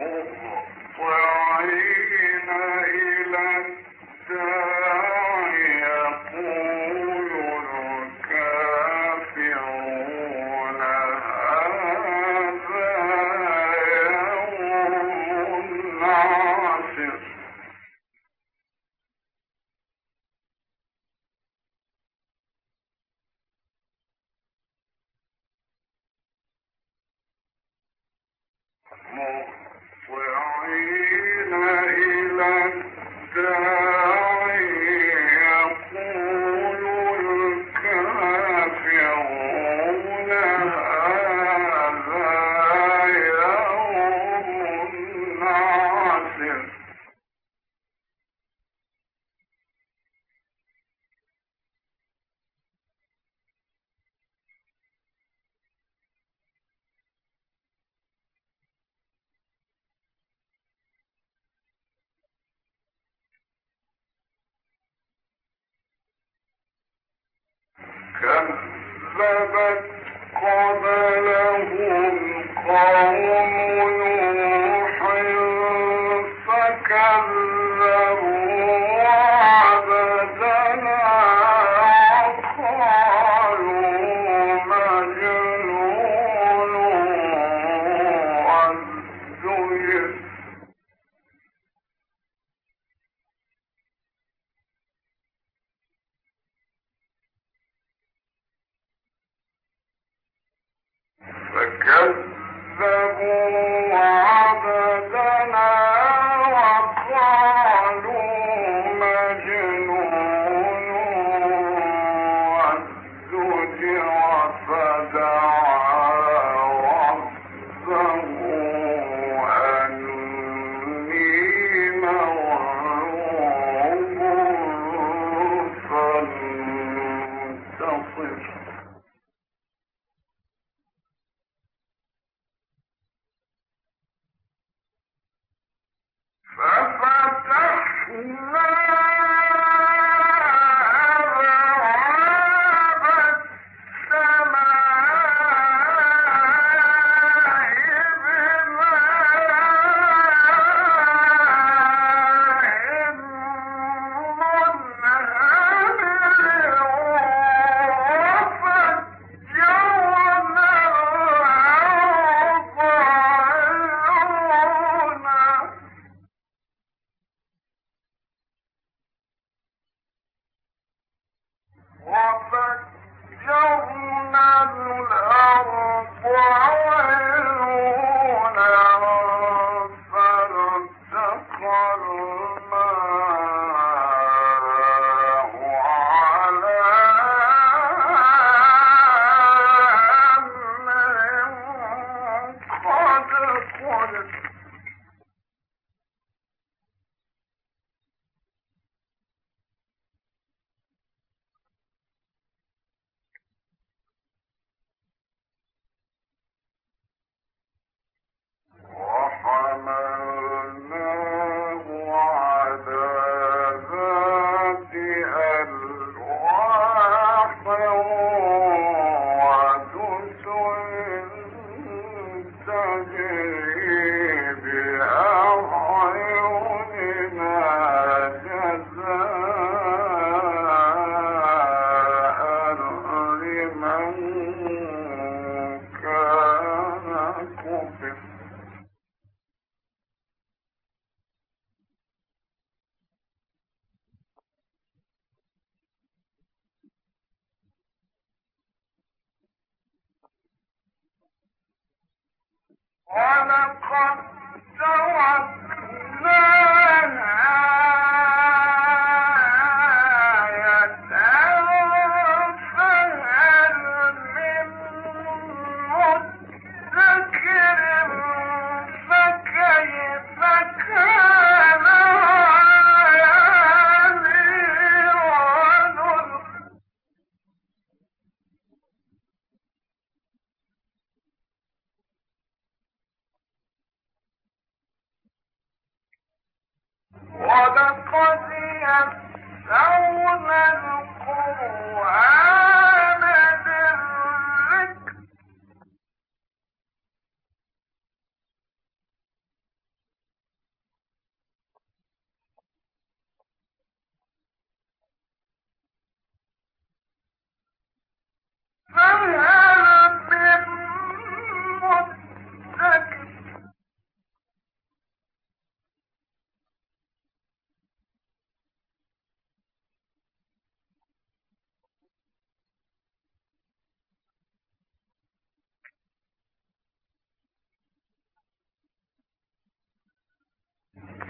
Well, كذبت قبلهم قوم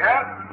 ولقد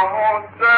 فكان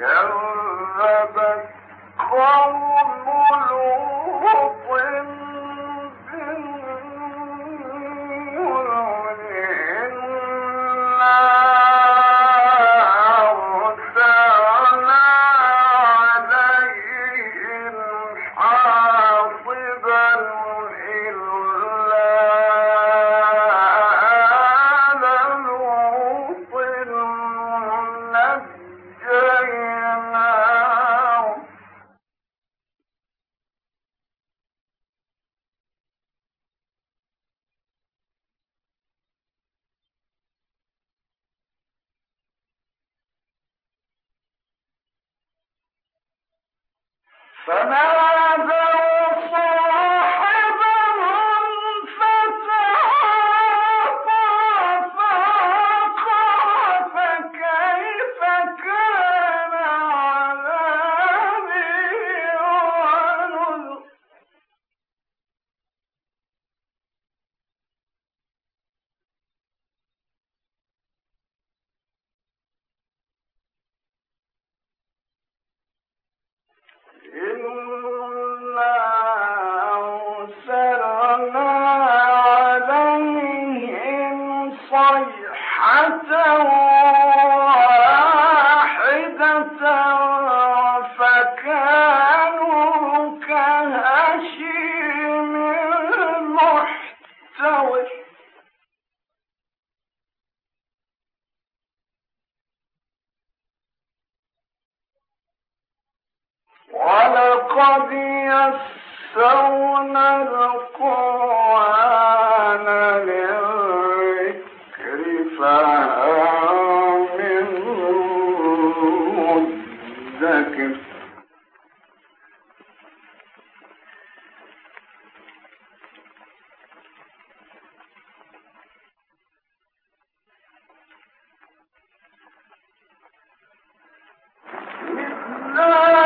كذبت قوم لوط Sana lan sana ولقد يسرنا القرآن للذكر فهل من مدكر؟ Oh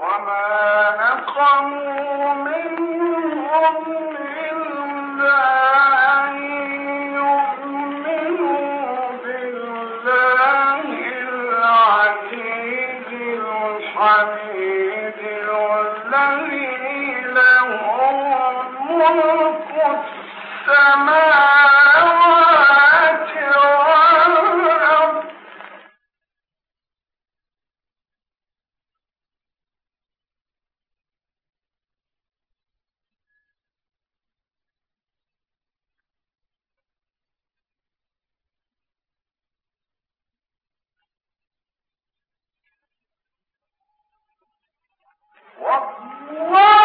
وما نقموا منه Whoa!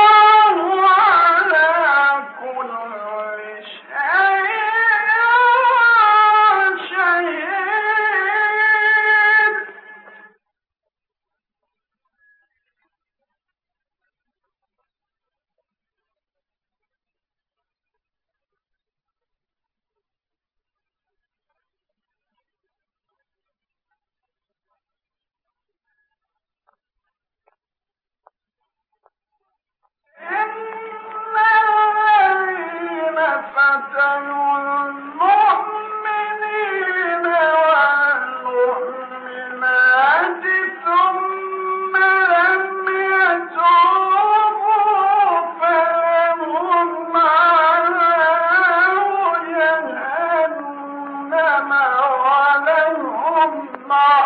العرش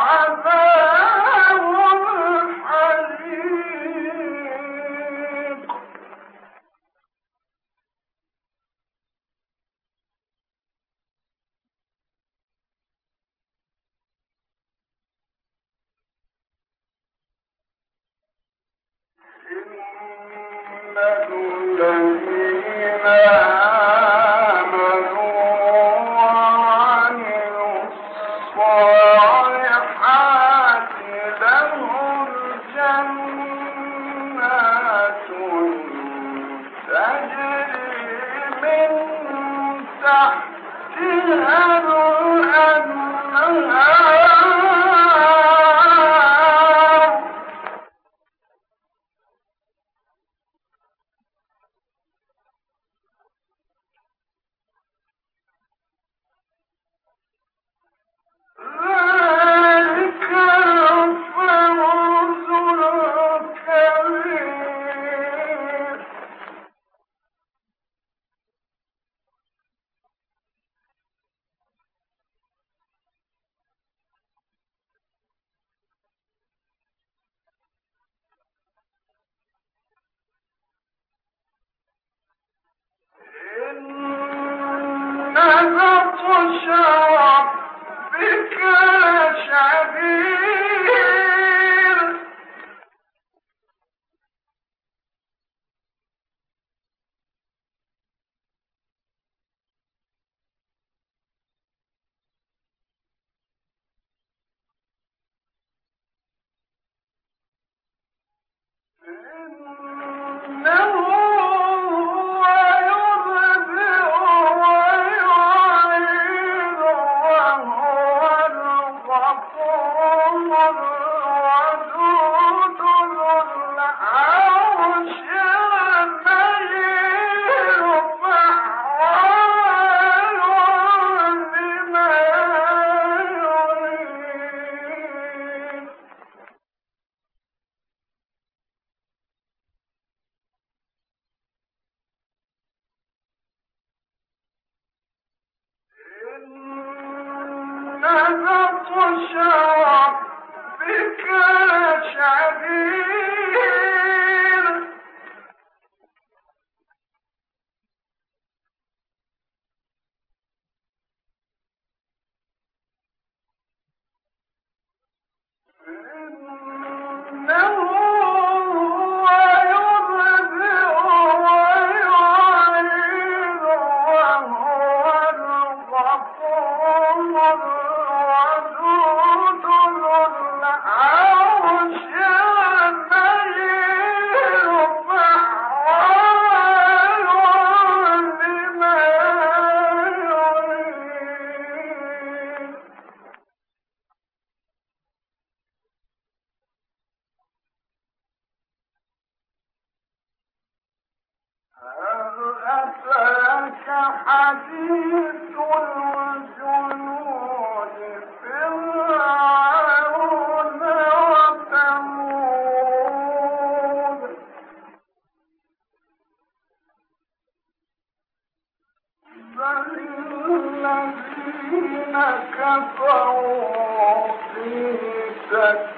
work